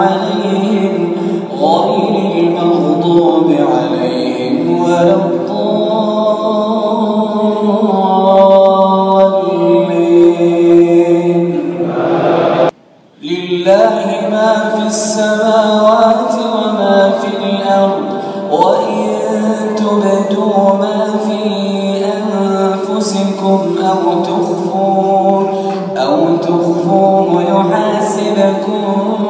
عليهم غير المغضوب عليهم ولا الضالين. لله ما في السماوات وما في الأرض وإن تبدوا ما في أنفسكم أو تخفوه أو تخفوه يحاسبكم